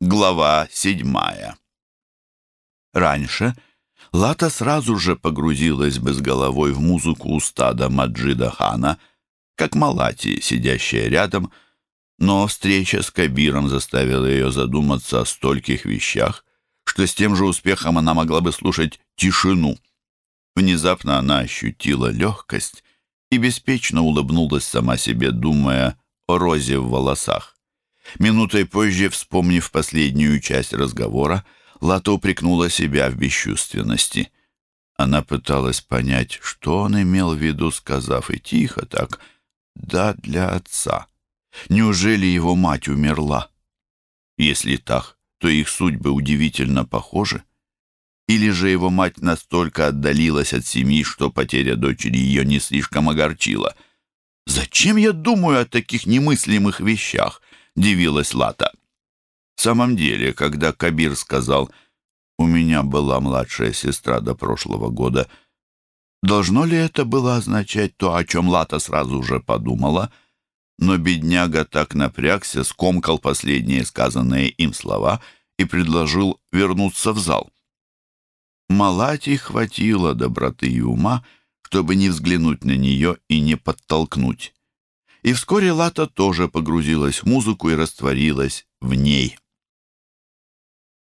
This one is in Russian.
Глава седьмая. Раньше Лата сразу же погрузилась бы с головой в музыку устада Маджида Хана, как Малати, сидящая рядом, но встреча с Кабиром заставила ее задуматься о стольких вещах, что с тем же успехом она могла бы слушать тишину. Внезапно она ощутила легкость и беспечно улыбнулась сама себе, думая о розе в волосах. Минутой позже, вспомнив последнюю часть разговора, Лата упрекнула себя в бесчувственности. Она пыталась понять, что он имел в виду, сказав и тихо так «да для отца». Неужели его мать умерла? Если так, то их судьбы удивительно похожи. Или же его мать настолько отдалилась от семьи, что потеря дочери ее не слишком огорчила. «Зачем я думаю о таких немыслимых вещах?» — дивилась Лата. В самом деле, когда Кабир сказал «У меня была младшая сестра до прошлого года», должно ли это было означать то, о чем Лата сразу же подумала? Но бедняга так напрягся, скомкал последние сказанные им слова и предложил вернуться в зал. Малати хватило доброты и ума, чтобы не взглянуть на нее и не подтолкнуть. И вскоре Лата тоже погрузилась в музыку и растворилась в ней.